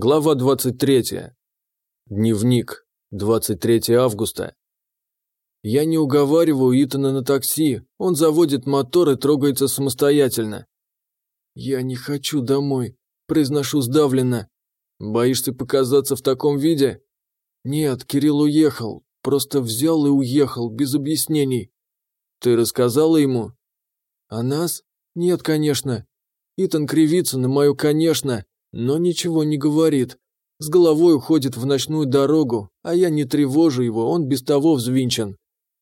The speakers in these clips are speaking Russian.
Глава 23. Дневник. 23 августа. Я не уговариваю Итана на такси. Он заводит мотор и трогается самостоятельно. Я не хочу домой, произношу сдавленно. Боишься показаться в таком виде? Нет, Кирилл уехал. Просто взял и уехал, без объяснений. Ты рассказала ему? О нас? Нет, конечно. Итан кривится на мою «конечно», но ничего не говорит. С головой уходит в ночную дорогу, а я не тревожу его, он без того взвинчен.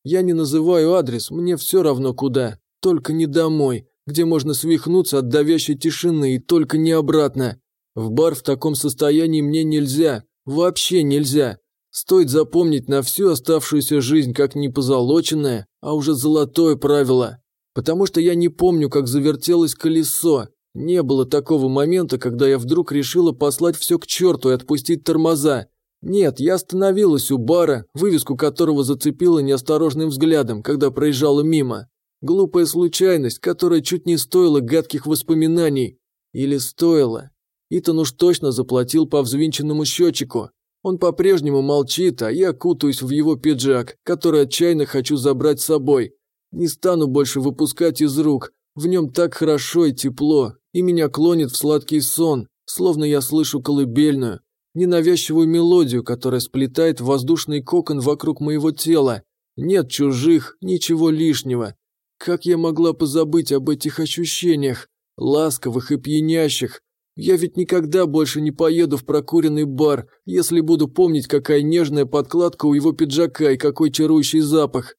Я не называю адрес, мне все равно куда, только не домой, где можно свихнуться от давящей тишины и только не обратно. В бар в таком состоянии мне нельзя, вообще нельзя. Стоит запомнить на всю оставшуюся жизнь как не позолоченное, а уже золотое правило. Потому что я не помню, как завертелось колесо, не было такого момента, когда я вдруг решила послать все к черту и отпустить тормоза. Нет, я остановилась у бара, вывеску которого зацепила неосторожным взглядом, когда проезжала мимо. Глупая случайность, которая чуть не стоила гадких воспоминаний. Или стоила. Итан уж точно заплатил по взвинченному счетчику. Он по-прежнему молчит, а я кутаюсь в его пиджак, который отчаянно хочу забрать с собой. Не стану больше выпускать из рук. В нем так хорошо и тепло, и меня клонит в сладкий сон, словно я слышу колыбельную, ненавязчивую мелодию, которая сплетает воздушный кокон вокруг моего тела. Нет чужих, ничего лишнего. Как я могла позабыть об этих ощущениях, ласковых и пьянящих? Я ведь никогда больше не поеду в прокуренный бар, если буду помнить, какая нежная подкладка у его пиджака и какой чарующий запах.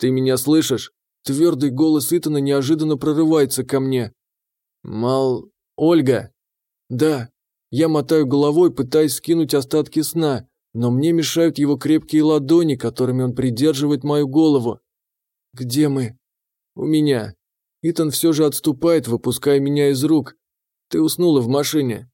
Ты меня слышишь? Твердый голос Итана неожиданно прорывается ко мне. Мал... Ольга. Да. Я мотаю головой, пытаясь скинуть остатки сна, но мне мешают его крепкие ладони, которыми он придерживает мою голову. Где мы? У меня. Итан все же отступает, выпуская меня из рук. Ты уснула в машине.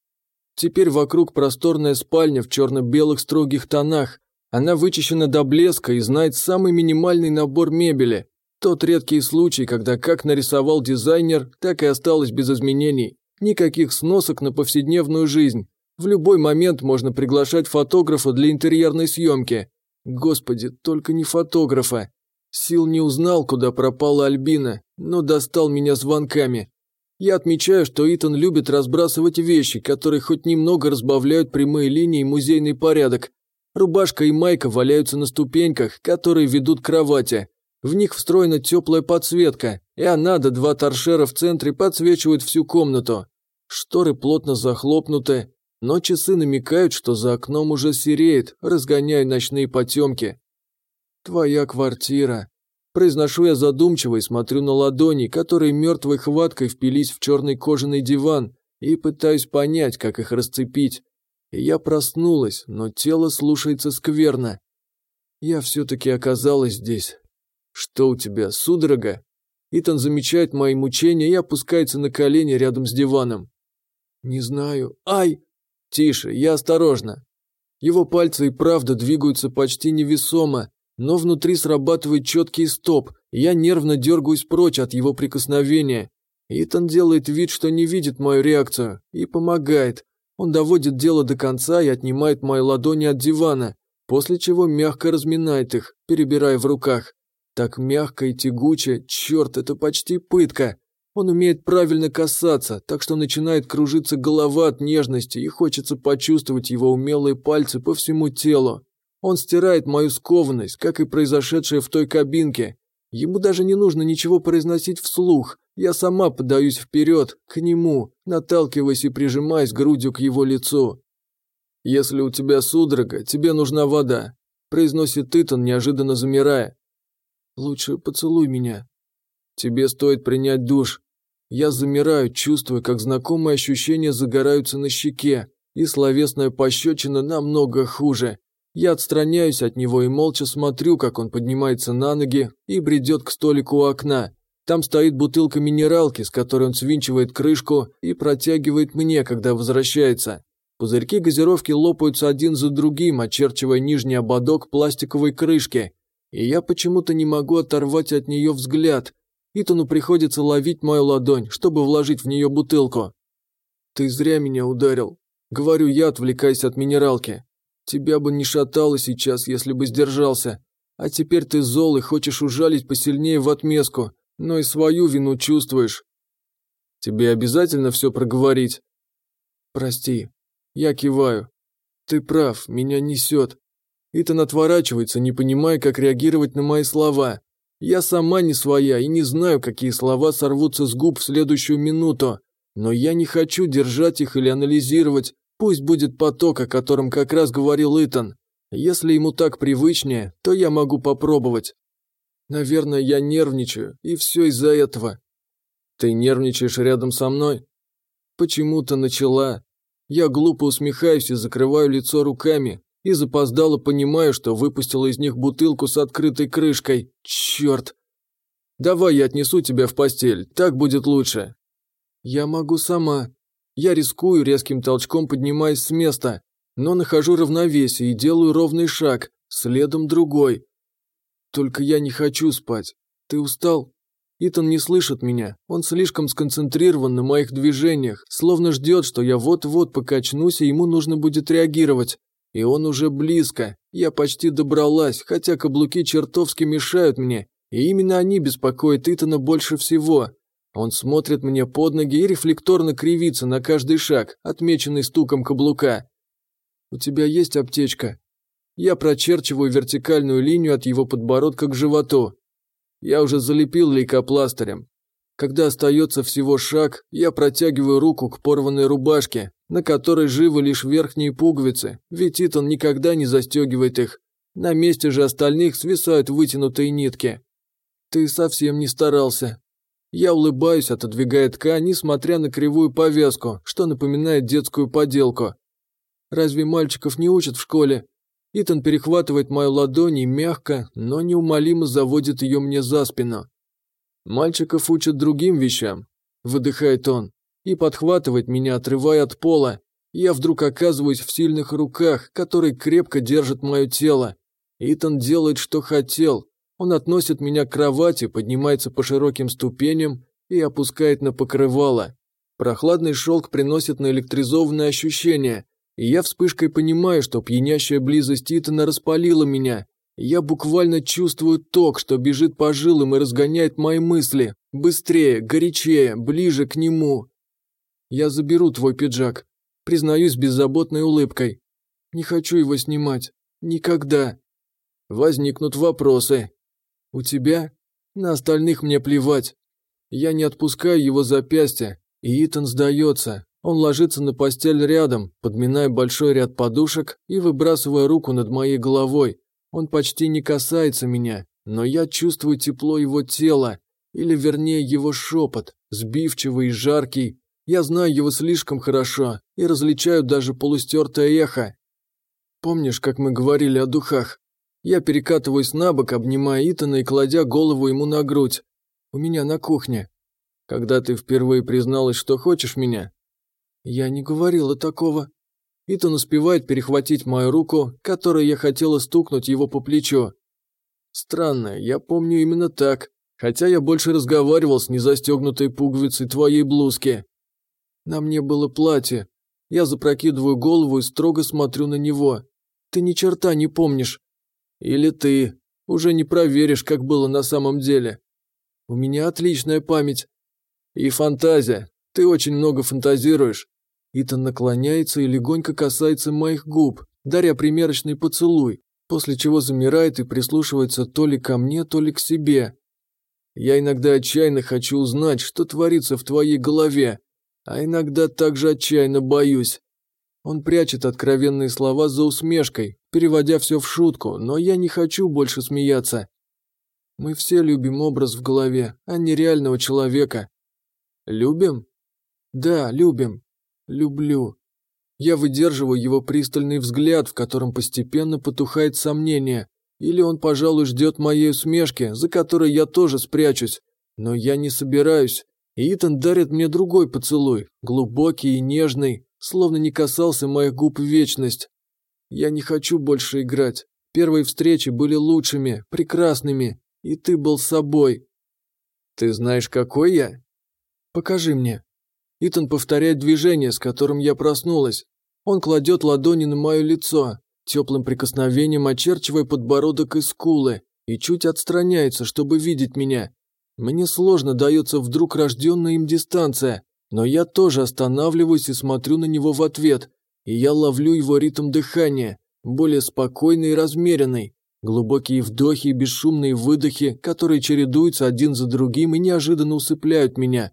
Теперь вокруг просторная спальня в черно-белых строгих тонах. Она вычищена до блеска и знает самый минимальный набор мебели. Тот редкий случай, когда как нарисовал дизайнер, так и осталось без изменений. Никаких сносок на повседневную жизнь. В любой момент можно приглашать фотографа для интерьерной съемки. Господи, только не фотографа. Сил не узнал, куда пропала Альбина, но достал меня звонками. Я отмечаю, что Итан любит разбрасывать вещи, которые хоть немного разбавляют прямые линии и музейный порядок. Рубашка и майка валяются на ступеньках, которые ведут к кровати. В них встроена теплая подсветка, и она до два торшера в центре подсвечивают всю комнату. Шторы плотно захлопнуты, но часы намекают, что за окном уже сереет, разгоняя ночные потемки. «Твоя квартира», Произношу я задумчиво и смотрю на ладони, которые мертвой хваткой впились в черный кожаный диван, и пытаюсь понять, как их расцепить. Я проснулась, но тело слушается скверно. Я все-таки оказалась здесь, «Что у тебя, судорога?» Итан замечает мои мучения и опускается на колени рядом с диваном. «Не знаю. Ай!» «Тише, я осторожно». Его пальцы и правда двигаются почти невесомо, но внутри срабатывает четкий стоп, и я нервно дергаюсь прочь от его прикосновения. Итан делает вид, что не видит мою реакцию, и помогает. Он доводит дело до конца и отнимает мои ладони от дивана, после чего мягко разминает их, перебирая в руках. Так мягко и тягуче, черт, это почти пытка. Он умеет правильно касаться, так что начинает кружиться голова от нежности и хочется почувствовать его умелые пальцы по всему телу. Он стирает мою скованность, как и произошедшее в той кабинке. Ему даже не нужно ничего произносить вслух. Я сама подаюсь вперед, к нему, наталкиваясь и прижимаясь грудью к его лицу. «Если у тебя судорога, тебе нужна вода», – произносит Итан, неожиданно замирая. Лучше поцелуй меня. Тебе стоит принять душ. Я замираю, чувствуя, как знакомые ощущения загораются на щеке, и словесная пощечина намного хуже. Я отстраняюсь от него и молча смотрю, как он поднимается на ноги и бредет к столику у окна. Там стоит бутылка минералки, с которой он свинчивает крышку и протягивает мне, когда возвращается. Пузырьки газировки лопаются один за другим, очерчивая нижний ободок пластиковой крышки, и я почему-то не могу оторвать от нее взгляд. Итану приходится ловить мою ладонь, чтобы вложить в нее бутылку. «Ты зря меня ударил», – Говорю я, отвлекаясь от минералки. Тебя бы не шатало сейчас, если бы сдержался. А теперь ты зол и хочешь ужалить посильнее в отместку, но и свою вину чувствуешь. Тебе обязательно все проговорить? Прости. Я киваю. Ты прав, меня несет. Итан отворачивается, не понимая, как реагировать на мои слова. Я сама не своя и не знаю, какие слова сорвутся с губ в следующую минуту. Но я не хочу держать их или анализировать. Пусть будет поток, о котором как раз говорил Итан. Если ему так привычнее, то я могу попробовать. Наверное, я нервничаю, и все из-за этого. Ты нервничаешь рядом со мной? Почему-то начала. Я глупо усмехаюсь и закрываю лицо руками, и запоздало понимаю, что выпустила из них бутылку с открытой крышкой. Черт! Давай я отнесу тебя в постель, так будет лучше. Я могу сама. Я рискую резким толчком поднимаясь с места, но нахожу равновесие и делаю ровный шаг, следом другой. Только я не хочу спать. Ты устал? Итан не слышит меня. Он слишком сконцентрирован на моих движениях, словно ждет, что я вот-вот покачнусь, и ему нужно будет реагировать. И он уже близко. Я почти добралась, хотя каблуки чертовски мешают мне, и именно они беспокоят Итана больше всего. Он смотрит мне под ноги и рефлекторно кривится на каждый шаг, отмеченный стуком каблука. «У тебя есть аптечка?» Я прочерчиваю вертикальную линию от его подбородка к животу. Я уже залепил лейкопластырем. Когда остается всего шаг, я протягиваю руку к порванной рубашке, на которой живы лишь верхние пуговицы, ведь Итан никогда не застегивает их. На месте же остальных свисают вытянутые нитки. Ты совсем не старался. Я улыбаюсь, отодвигая ткань, несмотря на кривую повязку, что напоминает детскую поделку. Разве мальчиков не учат в школе? Итан перехватывает мою ладонь и мягко, но неумолимо заводит ее мне за спину. Мальчиков учат другим вещам, выдыхает он, и подхватывает меня, отрывая от пола. Я вдруг оказываюсь в сильных руках, которые крепко держат мое тело. Итан делает, что хотел. Он относит меня к кровати, поднимается по широким ступеням и опускает на покрывало. Прохладный шелк приносит наэлектризованное ощущение, и я вспышкой понимаю, что пьянящая близость Итана распалила меня. Я буквально чувствую ток, что бежит по жилам и разгоняет мои мысли. Быстрее, горячее, ближе к нему. Я заберу твой пиджак. Признаюсь беззаботной улыбкой. Не хочу его снимать. Никогда. Возникнут вопросы. У тебя? На остальных мне плевать. Я не отпускаю его запястья, и Итан сдается, он ложится на постель рядом, подминая большой ряд подушек и выбрасывая руку над моей головой. Он почти не касается меня, но я чувствую тепло его тела, или вернее его шепот, сбивчивый и жаркий. Я знаю его слишком хорошо и различаю даже полустертое эхо. Помнишь, как мы говорили о духах? Я перекатываюсь на бок, обнимая Итана и кладя голову ему на грудь. У меня на кухне. Когда ты впервые призналась, что хочешь меня, «Я не говорила такого». Итан успевает перехватить мою руку, которой я хотела стукнуть его по плечу. Странно, я помню именно так, хотя я больше разговаривал с незастегнутой пуговицей твоей блузки. На мне было платье. Я запрокидываю голову и строго смотрю на него. Ты ни черта не помнишь. Или ты. Уже не проверишь, как было на самом деле. У меня отличная память. И фантазия. Ты очень много фантазируешь. Итан наклоняется и легонько касается моих губ, даря примерочный поцелуй, после чего замирает и прислушивается то ли ко мне, то ли к себе. Я иногда отчаянно хочу узнать, что творится в твоей голове, а иногда также отчаянно боюсь. Он прячет откровенные слова за усмешкой, переводя все в шутку, но я не хочу больше смеяться. Мы все любим образ в голове, а не реального человека. Любим? Да, любим. Люблю. Я выдерживаю его пристальный взгляд, в котором постепенно потухает сомнение. Или он, пожалуй, ждет моей усмешки, за которой я тоже спрячусь. Но я не собираюсь. И Итан дарит мне другой поцелуй, глубокий и нежный, словно не касался моих губ вечность. Я не хочу больше играть. Первые встречи были лучшими, прекрасными, и ты был собой. Ты знаешь, какой я? Покажи мне. Итан повторяет движение, с которым я проснулась. Он кладет ладони на мое лицо, теплым прикосновением очерчивая подбородок и скулы, и чуть отстраняется, чтобы видеть меня. Мне сложно дается вдруг рожденная им дистанция, но я тоже останавливаюсь и смотрю на него в ответ, и я ловлю его ритм дыхания, более спокойный и размеренный, глубокие вдохи и бесшумные выдохи, которые чередуются один за другим и неожиданно усыпляют меня.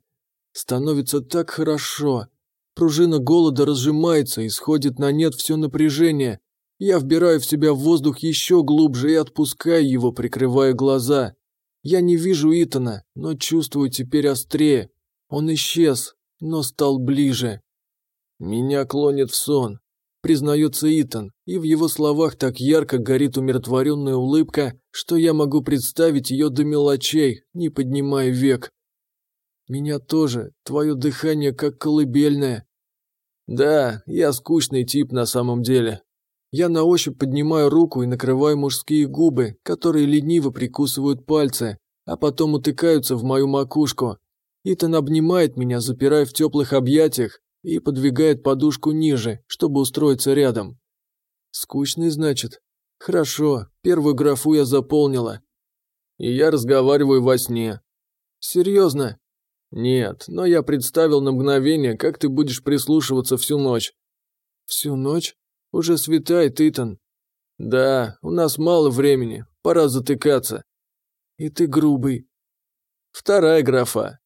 Становится так хорошо. Пружина голода разжимается и сходит на нет все напряжение. Я вбираю в себя воздух еще глубже и отпускаю его, прикрывая глаза. Я не вижу Итана, но чувствую теперь острее. Он исчез, но стал ближе. Меня клонит в сон, признается Итан, и в его словах так ярко горит умиротворенная улыбка, что я могу представить ее до мелочей, не поднимая век. Меня тоже, твое дыхание как колыбельное. Да, я скучный тип на самом деле. Я на ощупь поднимаю руку и накрываю мужские губы, которые лениво прикусывают пальцы, а потом утыкаются в мою макушку. Итан обнимает меня, запирая в теплых объятиях, и подвигает подушку ниже, чтобы устроиться рядом. Скучный, значит? Хорошо, первую графу я заполнила. И я разговариваю во сне. Серьезно? Нет, но я представил на мгновение, как ты будешь прислушиваться всю ночь. Всю ночь? Уже светает, Итан. Да, у нас мало времени, пора затыкаться. И ты грубый. Вторая графа.